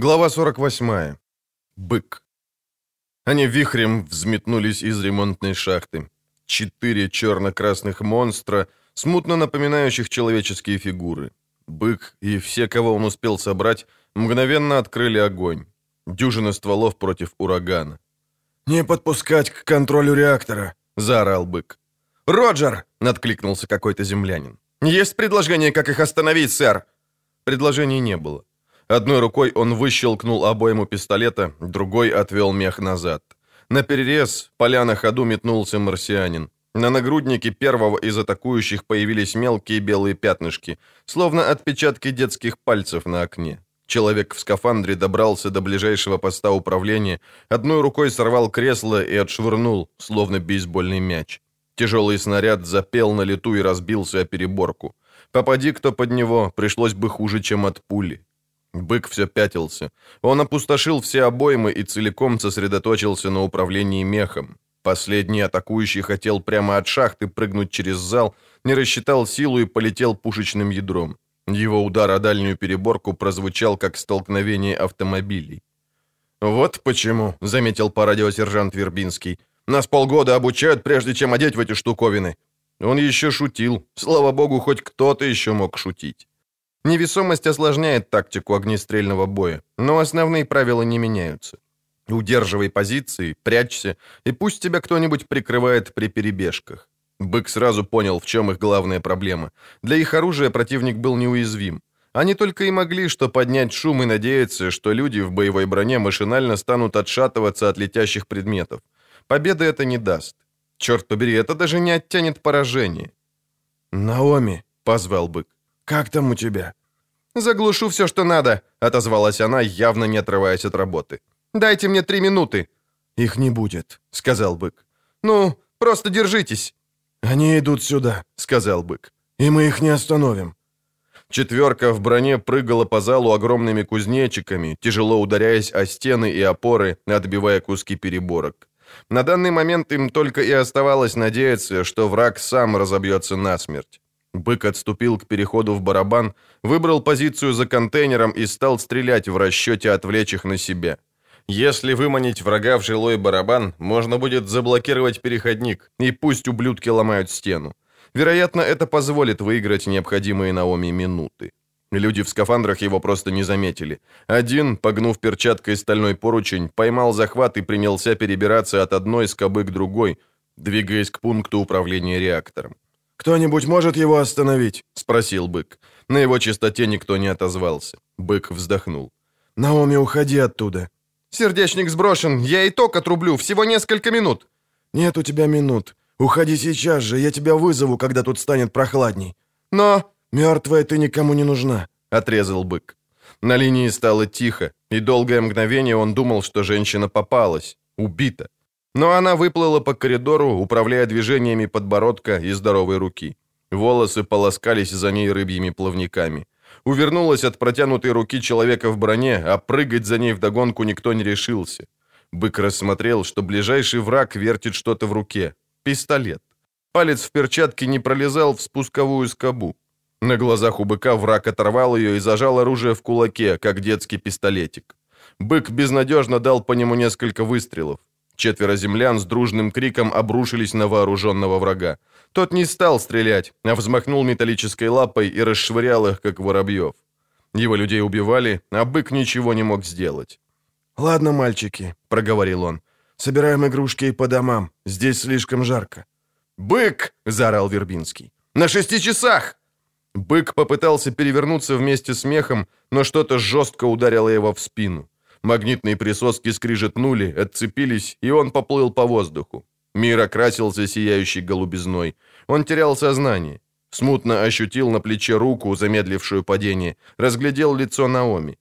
Глава 48. Бык. Они вихрем взметнулись из ремонтной шахты. Четыре черно-красных монстра, смутно напоминающих человеческие фигуры. Бык и все, кого он успел собрать, мгновенно открыли огонь. Дюжина стволов против урагана. «Не подпускать к контролю реактора!» — заорал бык. «Роджер!» — откликнулся какой-то землянин. «Есть предложение, как их остановить, сэр?» Предложений не было. Одной рукой он выщелкнул обойму пистолета, другой отвел мех назад. На перерез, поля на ходу метнулся марсианин. На нагруднике первого из атакующих появились мелкие белые пятнышки, словно отпечатки детских пальцев на окне. Человек в скафандре добрался до ближайшего поста управления, одной рукой сорвал кресло и отшвырнул, словно бейсбольный мяч. Тяжелый снаряд запел на лету и разбился о переборку. Попади кто под него, пришлось бы хуже, чем от пули. Бык все пятился. Он опустошил все обоймы и целиком сосредоточился на управлении мехом. Последний атакующий хотел прямо от шахты прыгнуть через зал, не рассчитал силу и полетел пушечным ядром. Его удар о дальнюю переборку прозвучал как столкновение автомобилей. «Вот почему», — заметил по радио сержант Вербинский, «нас полгода обучают, прежде чем одеть в эти штуковины». Он еще шутил. Слава богу, хоть кто-то еще мог шутить. Невесомость осложняет тактику огнестрельного боя, но основные правила не меняются. Удерживай позиции, прячься, и пусть тебя кто-нибудь прикрывает при перебежках. Бык сразу понял, в чем их главная проблема. Для их оружия противник был неуязвим. Они только и могли что поднять шум и надеяться, что люди в боевой броне машинально станут отшатываться от летящих предметов. Победы это не даст. Черт побери, это даже не оттянет поражение. «Наоми», — позвал бык, — «как там у тебя?» «Заглушу все, что надо», — отозвалась она, явно не отрываясь от работы. «Дайте мне три минуты». «Их не будет», — сказал бык. «Ну, просто держитесь». «Они идут сюда», — сказал бык. «И мы их не остановим». Четверка в броне прыгала по залу огромными кузнечиками, тяжело ударяясь о стены и опоры, отбивая куски переборок. На данный момент им только и оставалось надеяться, что враг сам разобьется насмерть. Бык отступил к переходу в барабан, выбрал позицию за контейнером и стал стрелять в расчете отвлечь их на себя. Если выманить врага в жилой барабан, можно будет заблокировать переходник, и пусть ублюдки ломают стену. Вероятно, это позволит выиграть необходимые Наоми минуты. Люди в скафандрах его просто не заметили. Один, погнув перчаткой стальной поручень, поймал захват и принялся перебираться от одной скобы к другой, двигаясь к пункту управления реактором. «Кто-нибудь может его остановить?» — спросил бык. На его чистоте никто не отозвался. Бык вздохнул. «Наоми, уходи оттуда». «Сердечник сброшен, я и ток отрублю, всего несколько минут». «Нет у тебя минут. Уходи сейчас же, я тебя вызову, когда тут станет прохладней». «Но...» «Мертвая ты никому не нужна», — отрезал бык. На линии стало тихо, и долгое мгновение он думал, что женщина попалась, убита. Но она выплыла по коридору, управляя движениями подбородка и здоровой руки. Волосы полоскались за ней рыбьими плавниками. Увернулась от протянутой руки человека в броне, а прыгать за ней вдогонку никто не решился. Бык рассмотрел, что ближайший враг вертит что-то в руке. Пистолет. Палец в перчатке не пролезал в спусковую скобу. На глазах у быка враг оторвал ее и зажал оружие в кулаке, как детский пистолетик. Бык безнадежно дал по нему несколько выстрелов. Четверо землян с дружным криком обрушились на вооруженного врага. Тот не стал стрелять, а взмахнул металлической лапой и расшвырял их, как воробьев. Его людей убивали, а бык ничего не мог сделать. «Ладно, мальчики», — проговорил он, — «собираем игрушки и по домам. Здесь слишком жарко». «Бык!» — заорал Вербинский. «На шести часах!» Бык попытался перевернуться вместе с мехом, но что-то жестко ударило его в спину. Магнитные присоски скрижетнули, отцепились, и он поплыл по воздуху. Мир окрасился сияющей голубизной. Он терял сознание. Смутно ощутил на плече руку, замедлившую падение, разглядел лицо Наоми.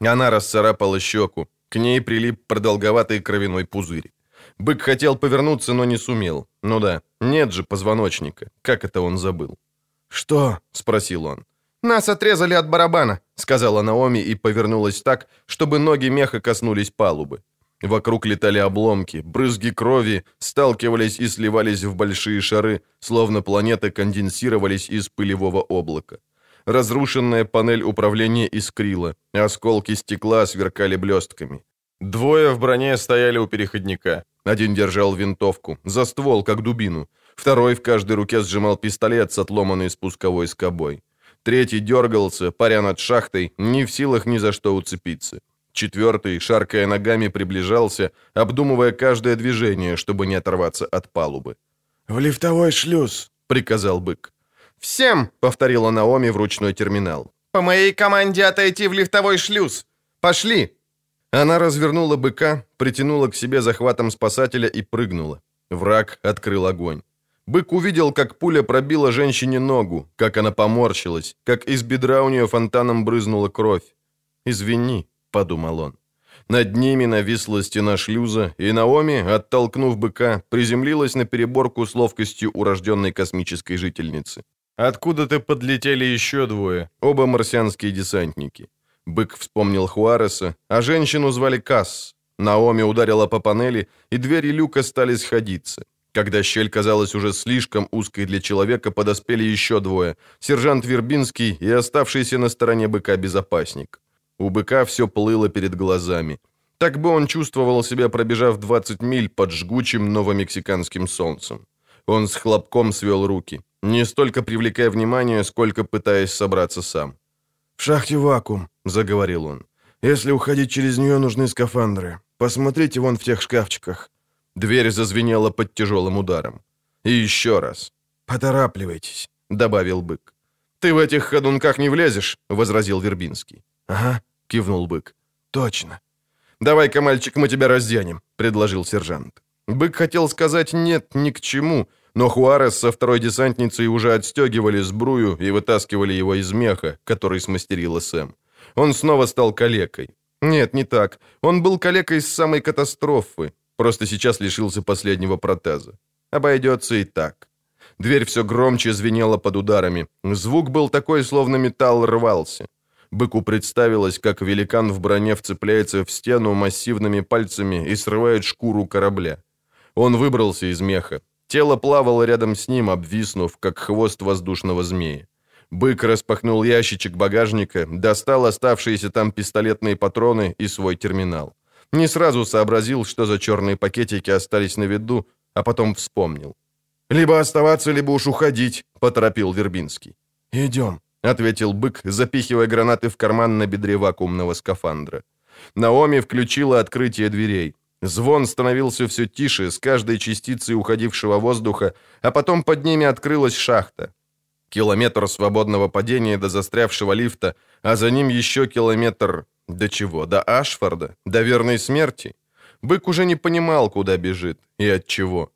Она расцарапала щеку, к ней прилип продолговатый кровяной пузырь. Бык хотел повернуться, но не сумел. Ну да, нет же позвоночника. Как это он забыл? «Что?» — спросил он. «Нас отрезали от барабана», — сказала Наоми и повернулась так, чтобы ноги меха коснулись палубы. Вокруг летали обломки, брызги крови сталкивались и сливались в большие шары, словно планеты конденсировались из пылевого облака. Разрушенная панель управления искрила, осколки стекла сверкали блестками. Двое в броне стояли у переходника. Один держал винтовку, за ствол, как дубину. Второй в каждой руке сжимал пистолет с отломанной спусковой скобой. Третий дергался, паря над шахтой, не в силах ни за что уцепиться. Четвертый, шаркая ногами, приближался, обдумывая каждое движение, чтобы не оторваться от палубы. «В лифтовой шлюз», — приказал бык. «Всем!» — повторила Наоми в ручной терминал. «По моей команде отойти в лифтовой шлюз! Пошли!» Она развернула быка, притянула к себе захватом спасателя и прыгнула. Враг открыл огонь. Бык увидел, как пуля пробила женщине ногу, как она поморщилась, как из бедра у нее фонтаном брызнула кровь. «Извини», — подумал он. Над ними нависла стена шлюза, и Наоми, оттолкнув быка, приземлилась на переборку с ловкостью урожденной космической жительницы. Откуда-то подлетели еще двое, оба марсианские десантники. Бык вспомнил Хуареса, а женщину звали Касс. Наоми ударила по панели, и двери люка стали сходиться. Когда щель казалась уже слишком узкой для человека, подоспели еще двое. Сержант Вербинский и оставшийся на стороне быка безопасник. У быка все плыло перед глазами. Так бы он чувствовал себя, пробежав 20 миль под жгучим новомексиканским солнцем. Он с хлопком свел руки, не столько привлекая внимание, сколько пытаясь собраться сам. «В шахте вакуум», — заговорил он. «Если уходить через нее, нужны скафандры. Посмотрите вон в тех шкафчиках». Дверь зазвенела под тяжелым ударом. И еще раз. «Поторапливайтесь», — добавил бык. «Ты в этих ходунках не влезешь», — возразил Вербинский. «Ага», — кивнул бык. «Точно». «Давай-ка, мальчик, мы тебя разденем», — предложил сержант. Бык хотел сказать «нет» ни к чему, но Хуарес со второй десантницей уже отстегивали сбрую и вытаскивали его из меха, который смастерила Сэм. Он снова стал калекой. Нет, не так. Он был калекой с самой катастрофы. Просто сейчас лишился последнего протеза. Обойдется и так. Дверь все громче звенела под ударами. Звук был такой, словно металл рвался. Быку представилось, как великан в броне вцепляется в стену массивными пальцами и срывает шкуру корабля. Он выбрался из меха. Тело плавало рядом с ним, обвиснув, как хвост воздушного змея. Бык распахнул ящичек багажника, достал оставшиеся там пистолетные патроны и свой терминал. Не сразу сообразил, что за черные пакетики остались на виду, а потом вспомнил. «Либо оставаться, либо уж уходить», — поторопил Вербинский. «Идем», — ответил бык, запихивая гранаты в карман на бедре вакуумного скафандра. Наоми включила открытие дверей. Звон становился все тише с каждой частицей уходившего воздуха, а потом под ними открылась шахта. Километр свободного падения до застрявшего лифта, а за ним еще километр... До чего? До Ашфорда? До верной смерти? Бык уже не понимал, куда бежит и от чего.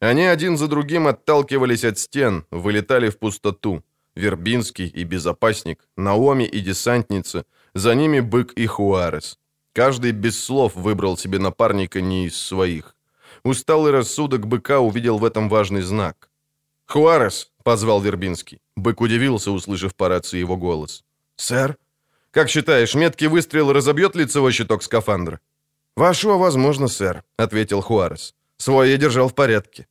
Они один за другим отталкивались от стен, вылетали в пустоту. Вербинский и Безопасник, Наоми и Десантница, за ними Бык и Хуарес. Каждый без слов выбрал себе напарника не из своих. Усталый рассудок быка увидел в этом важный знак. «Хуарес!» — позвал Вербинский. Бык удивился, услышав по рации его голос. «Сэр?» «Как считаешь, меткий выстрел разобьет лицевой щиток скафандра?» «Вашего возможно, сэр», — ответил Хуарес. «Свой я держал в порядке».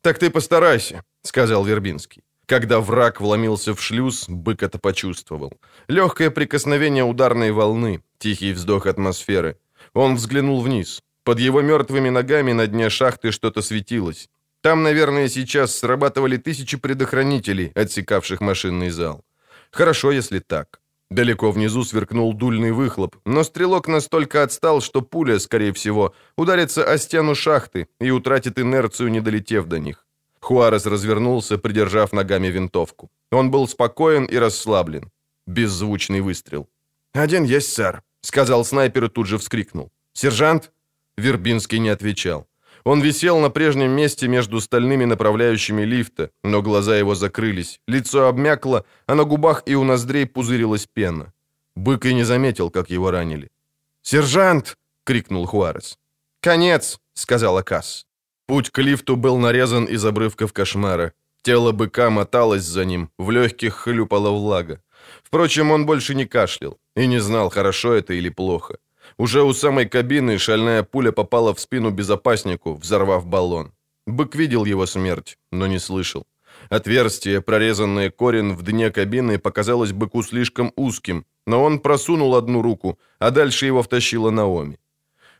«Так ты постарайся», — сказал Вербинский. Когда враг вломился в шлюз, бык это почувствовал. Легкое прикосновение ударной волны, тихий вздох атмосферы. Он взглянул вниз. Под его мертвыми ногами на дне шахты что-то светилось. Там, наверное, сейчас срабатывали тысячи предохранителей, отсекавших машинный зал. Хорошо, если так. Далеко внизу сверкнул дульный выхлоп, но стрелок настолько отстал, что пуля, скорее всего, ударится о стену шахты и утратит инерцию, не долетев до них. Хуарес развернулся, придержав ногами винтовку. Он был спокоен и расслаблен. Беззвучный выстрел. «Один есть, сэр», — сказал снайпер и тут же вскрикнул. «Сержант?» Вербинский не отвечал. Он висел на прежнем месте между стальными направляющими лифта, но глаза его закрылись, лицо обмякло, а на губах и у ноздрей пузырилась пена. Бык и не заметил, как его ранили. «Сержант!» — крикнул Хуарес. «Конец!» — сказала Касс. Путь к лифту был нарезан из обрывков кошмара. Тело быка моталось за ним, в легких хлюпала влага. Впрочем, он больше не кашлял и не знал, хорошо это или плохо. Уже у самой кабины шальная пуля попала в спину безопаснику, взорвав баллон. Бык видел его смерть, но не слышал. Отверстие, прорезанное корен в дне кабины, показалось быку слишком узким, но он просунул одну руку, а дальше его втащила Наоми.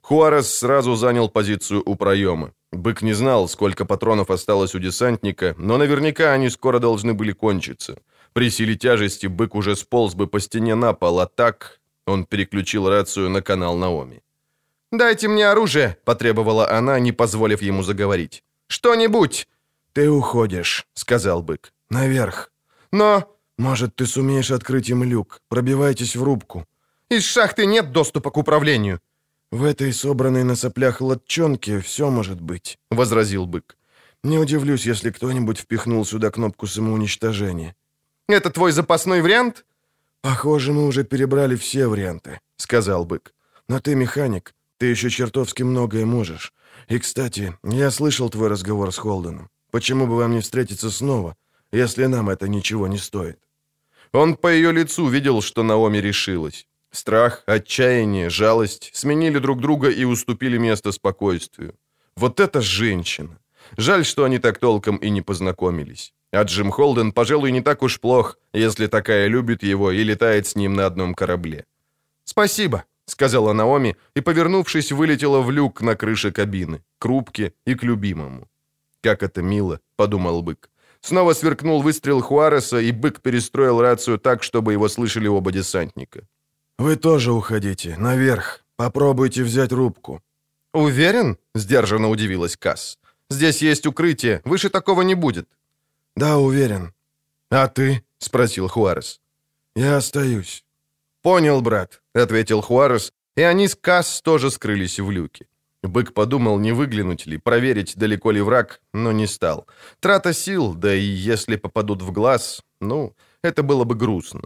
Хуарес сразу занял позицию у проема. Бык не знал, сколько патронов осталось у десантника, но наверняка они скоро должны были кончиться. При силе тяжести бык уже сполз бы по стене на пол, а так он переключил рацию на канал Наоми. «Дайте мне оружие!» – потребовала она, не позволив ему заговорить. «Что-нибудь!» «Ты уходишь», — сказал бык. «Наверх». «Но...» «Может, ты сумеешь открыть им люк. Пробивайтесь в рубку». «Из шахты нет доступа к управлению». «В этой собранной на соплях лодчонке все может быть», — возразил бык. «Не удивлюсь, если кто-нибудь впихнул сюда кнопку самоуничтожения». «Это твой запасной вариант?» «Похоже, мы уже перебрали все варианты», — сказал бык. «Но ты механик, ты еще чертовски многое можешь. И, кстати, я слышал твой разговор с Холденом. Почему бы вам не встретиться снова, если нам это ничего не стоит?» Он по ее лицу видел, что Наоми решилась. Страх, отчаяние, жалость сменили друг друга и уступили место спокойствию. Вот это женщина! Жаль, что они так толком и не познакомились. А Джим Холден, пожалуй, не так уж плох, если такая любит его и летает с ним на одном корабле. «Спасибо», — сказала Наоми и, повернувшись, вылетела в люк на крыше кабины, к рубке и к любимому. «Как это мило», — подумал бык. Снова сверкнул выстрел Хуареса, и бык перестроил рацию так, чтобы его слышали оба десантника. «Вы тоже уходите. Наверх. Попробуйте взять рубку». «Уверен?» — сдержанно удивилась Касс. «Здесь есть укрытие. Выше такого не будет». «Да, уверен». «А ты?» — спросил Хуарес. «Я остаюсь». «Понял, брат», — ответил Хуарес, и они с Касс тоже скрылись в люке. Бык подумал, не выглянуть ли, проверить, далеко ли враг, но не стал. Трата сил, да и если попадут в глаз, ну, это было бы грустно.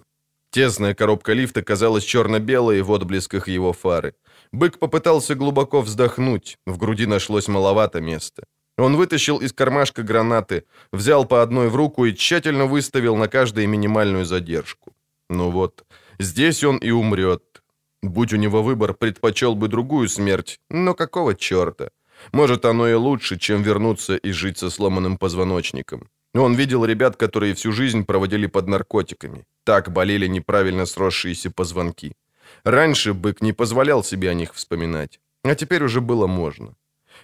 Тесная коробка лифта казалась черно-белой в отблесках его фары. Бык попытался глубоко вздохнуть, в груди нашлось маловато места. Он вытащил из кармашка гранаты, взял по одной в руку и тщательно выставил на каждой минимальную задержку. Ну вот, здесь он и умрет, Будь у него выбор, предпочел бы другую смерть, но какого черта? Может, оно и лучше, чем вернуться и жить со сломанным позвоночником. Он видел ребят, которые всю жизнь проводили под наркотиками. Так болели неправильно сросшиеся позвонки. Раньше бык не позволял себе о них вспоминать, а теперь уже было можно.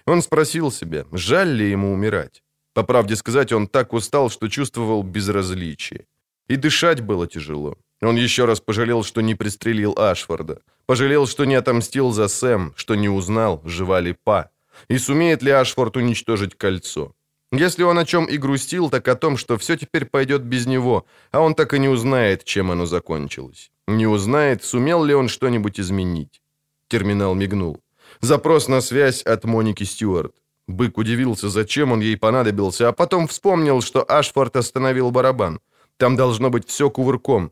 Он спросил себя, жаль ли ему умирать. По правде сказать, он так устал, что чувствовал безразличие. И дышать было тяжело. Он еще раз пожалел, что не пристрелил Ашфорда. Пожалел, что не отомстил за Сэм, что не узнал, жива ли Па. И сумеет ли Ашфорд уничтожить кольцо. Если он о чем и грустил, так о том, что все теперь пойдет без него, а он так и не узнает, чем оно закончилось. Не узнает, сумел ли он что-нибудь изменить. Терминал мигнул. Запрос на связь от Моники Стюарт. Бык удивился, зачем он ей понадобился, а потом вспомнил, что Ашфорд остановил барабан. Там должно быть все кувырком.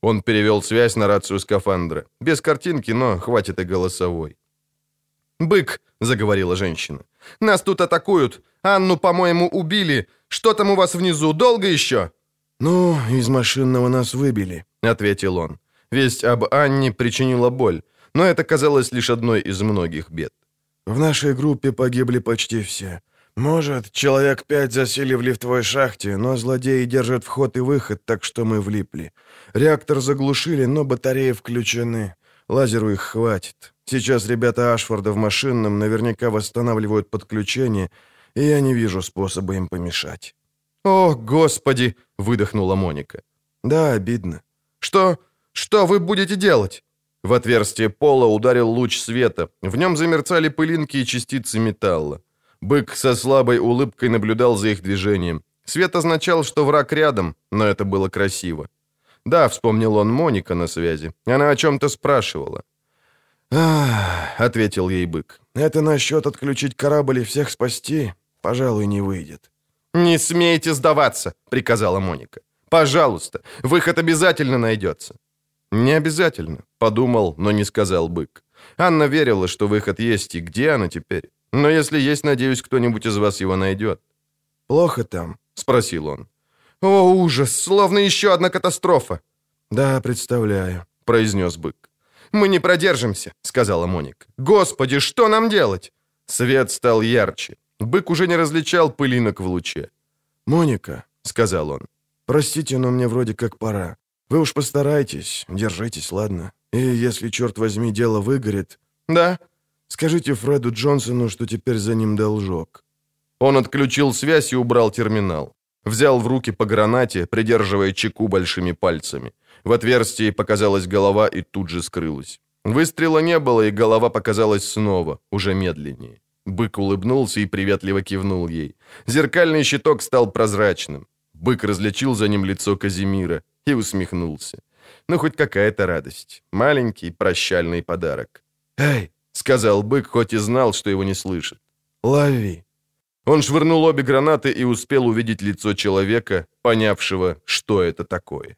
Он перевел связь на рацию скафандра. Без картинки, но хватит и голосовой. «Бык», — заговорила женщина, — «нас тут атакуют. Анну, по-моему, убили. Что там у вас внизу, долго еще?» «Ну, из машинного нас выбили», — ответил он. Весть об Анне причинила боль, но это казалось лишь одной из многих бед. «В нашей группе погибли почти все. Может, человек пять засели в лифтовой шахте, но злодеи держат вход и выход, так что мы влипли. Реактор заглушили, но батареи включены. Лазеру их хватит. Сейчас ребята Ашфорда в машинном наверняка восстанавливают подключение, и я не вижу способа им помешать». «О, Господи!» — выдохнула Моника. «Да, обидно». «Что? Что вы будете делать?» В отверстие пола ударил луч света. В нем замерцали пылинки и частицы металла. Бык со слабой улыбкой наблюдал за их движением. Свет означал, что враг рядом, но это было красиво. Да, вспомнил он Моника на связи. Она о чем-то спрашивала. «Ах», — ответил ей бык, — «это насчет отключить корабль и всех спасти, пожалуй, не выйдет». «Не смейте сдаваться», — приказала Моника. «Пожалуйста, выход обязательно найдется». «Не обязательно», — подумал, но не сказал бык. Анна верила, что выход есть, и где она теперь? Но если есть, надеюсь, кто-нибудь из вас его найдет». «Плохо там?» — спросил он. «О, ужас! Словно еще одна катастрофа!» «Да, представляю», — произнес бык. «Мы не продержимся», — сказала Моника. «Господи, что нам делать?» Свет стал ярче. Бык уже не различал пылинок в луче. «Моника», сказал он. «Простите, но мне вроде как пора. Вы уж постарайтесь, держитесь, ладно? И если, черт возьми, дело выгорит...» «Да?» «Скажите Фреду Джонсону, что теперь за ним должок». Он отключил связь и убрал терминал. Взял в руки по гранате, придерживая чеку большими пальцами. В отверстии показалась голова и тут же скрылась. Выстрела не было, и голова показалась снова, уже медленнее. Бык улыбнулся и приветливо кивнул ей. Зеркальный щиток стал прозрачным. Бык различил за ним лицо Казимира и усмехнулся. Ну, хоть какая-то радость. Маленький прощальный подарок. «Эй!» — сказал бык, хоть и знал, что его не слышит. «Лови!» Он швырнул обе гранаты и успел увидеть лицо человека, понявшего, что это такое.